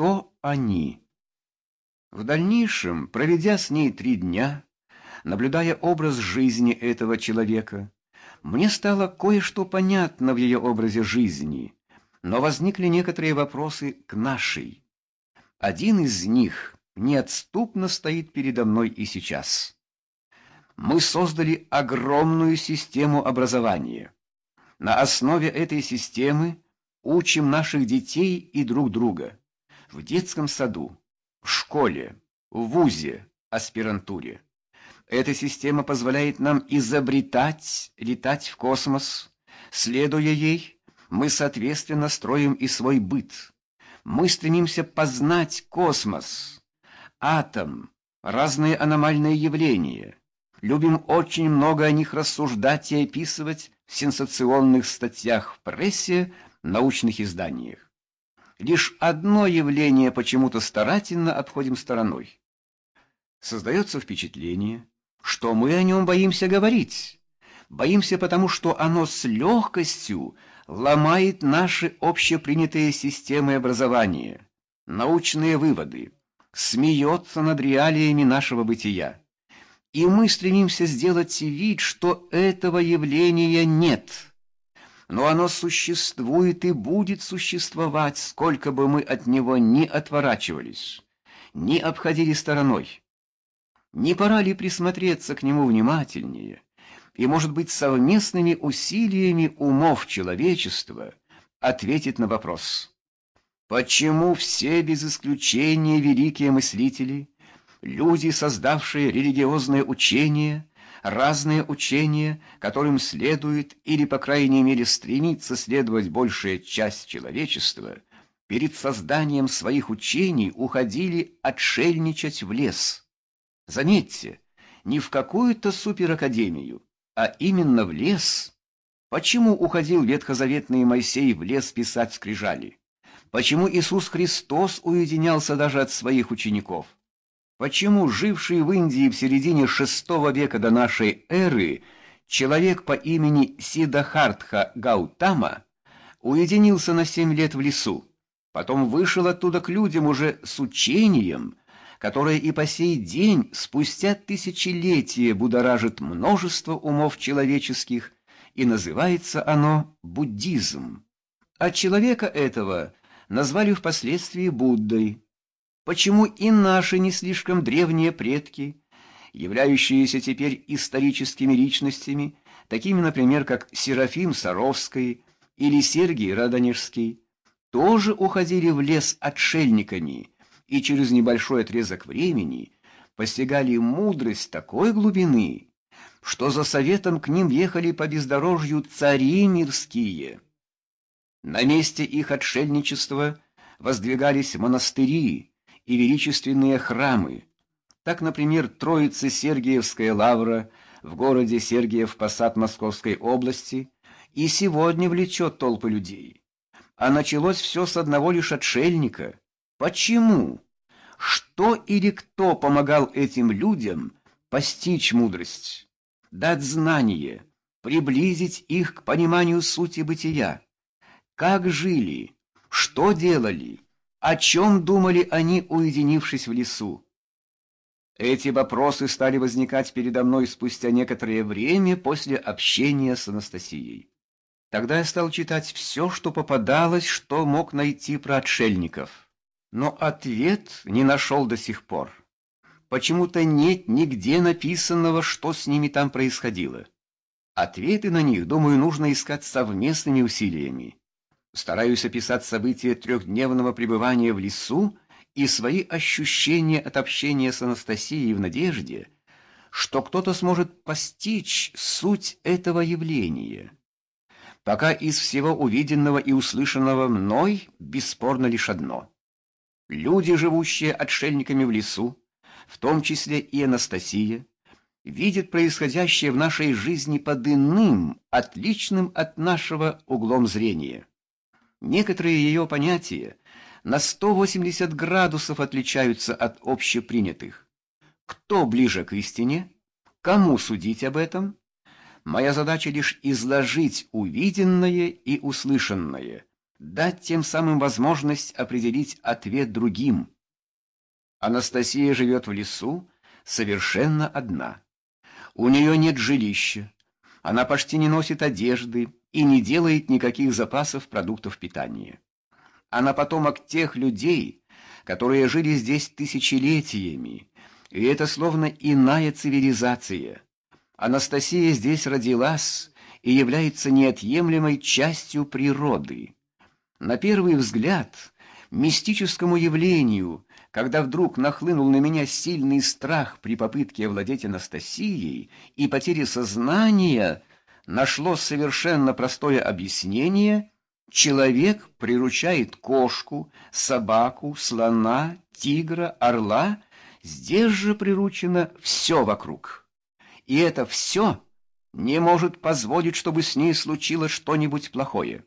Кто они? В дальнейшем, проведя с ней три дня, наблюдая образ жизни этого человека, мне стало кое-что понятно в ее образе жизни, но возникли некоторые вопросы к нашей. Один из них неотступно стоит передо мной и сейчас. Мы создали огромную систему образования. На основе этой системы учим наших детей и друг друга в детском саду, в школе, в вузе, аспирантуре. Эта система позволяет нам изобретать, летать в космос. Следуя ей, мы, соответственно, строим и свой быт. Мы стремимся познать космос, атом, разные аномальные явления. Любим очень много о них рассуждать и описывать в сенсационных статьях в прессе, научных изданиях. Лишь одно явление почему-то старательно обходим стороной. Создается впечатление, что мы о нем боимся говорить. Боимся потому, что оно с легкостью ломает наши общепринятые системы образования, научные выводы, смеется над реалиями нашего бытия. И мы стремимся сделать вид, что этого явления нет. Но оно существует и будет существовать, сколько бы мы от него ни отворачивались, ни обходили стороной. Не пора ли присмотреться к нему внимательнее и, может быть, совместными усилиями умов человечества ответить на вопрос, почему все без исключения великие мыслители, люди, создавшие религиозное учение, разные учения, которым следует или, по крайней мере, стремится следовать большая часть человечества, перед созданием своих учений уходили отшельничать в лес – Заметьте, не в какую-то суперакадемию, а именно в лес. Почему уходил ветхозаветный Моисей в лес писать скрижали? Почему Иисус Христос уединялся даже от своих учеников? Почему живший в Индии в середине VI века до нашей эры человек по имени Сидахартха Гаутама уединился на семь лет в лесу, потом вышел оттуда к людям уже с учением, которое и по сей день, спустя тысячелетия, будоражит множество умов человеческих, и называется оно буддизм. А человека этого назвали впоследствии Буддой. Почему и наши не слишком древние предки, являющиеся теперь историческими личностями, такими, например, как Серафим Саровский или Сергий Радонежский, тоже уходили в лес отшельниками, и через небольшой отрезок времени постигали мудрость такой глубины, что за советом к ним ехали по бездорожью цари мирские. На месте их отшельничества воздвигались монастыри и величественные храмы. Так, например, Троице-Сергиевская лавра в городе Сергиев-Посад Московской области и сегодня влечет толпы людей. А началось все с одного лишь отшельника – Почему? Что или кто помогал этим людям постичь мудрость, дать знание, приблизить их к пониманию сути бытия? Как жили, что делали, о чем думали они, уединившись в лесу? Эти вопросы стали возникать передо мной спустя некоторое время после общения с Анастасией. Тогда я стал читать все, что попадалось, что мог найти про отшельников но ответ не нашел до сих пор. Почему-то нет нигде написанного, что с ними там происходило. Ответы на них, думаю, нужно искать совместными усилиями. Стараюсь описать события трехдневного пребывания в лесу и свои ощущения от общения с Анастасией в надежде, что кто-то сможет постичь суть этого явления. Пока из всего увиденного и услышанного мной бесспорно лишь одно — Люди, живущие отшельниками в лесу, в том числе и Анастасия, видят происходящее в нашей жизни под иным, отличным от нашего углом зрения. Некоторые ее понятия на 180 градусов отличаются от общепринятых. Кто ближе к истине? Кому судить об этом? Моя задача лишь изложить увиденное и услышанное, дать тем самым возможность определить ответ другим. Анастасия живет в лесу совершенно одна. У нее нет жилища, она почти не носит одежды и не делает никаких запасов продуктов питания. Она потомок тех людей, которые жили здесь тысячелетиями, и это словно иная цивилизация. Анастасия здесь родилась и является неотъемлемой частью природы. На первый взгляд, мистическому явлению, когда вдруг нахлынул на меня сильный страх при попытке овладеть Анастасией и потере сознания, нашло совершенно простое объяснение — Человек приручает кошку, собаку, слона, тигра, орла. Здесь же приручено все вокруг. И это все не может позволить, чтобы с ней случилось что-нибудь плохое.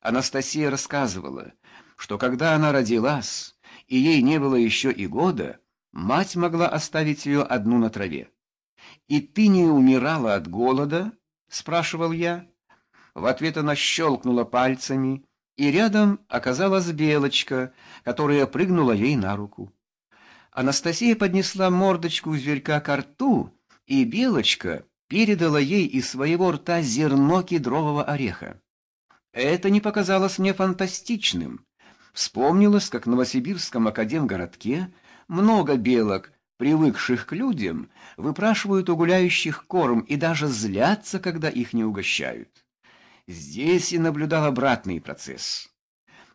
Анастасия рассказывала, что когда она родилась, и ей не было еще и года, мать могла оставить ее одну на траве. «И ты не умирала от голода?» — спрашивал я. В ответ она щелкнула пальцами, и рядом оказалась белочка, которая прыгнула ей на руку. Анастасия поднесла мордочку зверька к рту, и белочка передала ей из своего рта зерно кедрового ореха. Это не показалось мне фантастичным. Вспомнилось, как в Новосибирском академгородке много белок, привыкших к людям, выпрашивают у гуляющих корм и даже злятся, когда их не угощают. Здесь и наблюдал обратный процесс.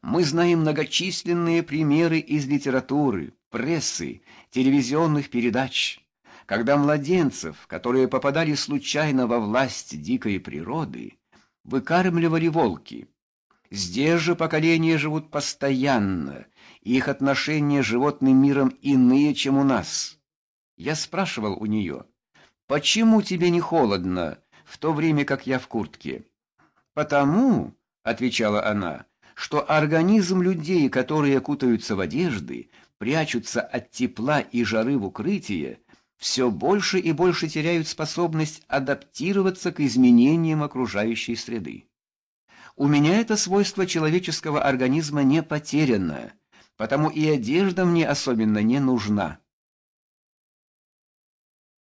Мы знаем многочисленные примеры из литературы, прессы, телевизионных передач, когда младенцев, которые попадали случайно во власть дикой природы, выкармливали волки. Здесь же поколения живут постоянно, их отношения с животным миром иные, чем у нас. Я спрашивал у нее, почему тебе не холодно, в то время как я в куртке? «Потому, — отвечала она, — что организм людей, которые кутаются в одежды, прячутся от тепла и жары в укрытие, все больше и больше теряют способность адаптироваться к изменениям окружающей среды. У меня это свойство человеческого организма не потеряно, потому и одежда мне особенно не нужна.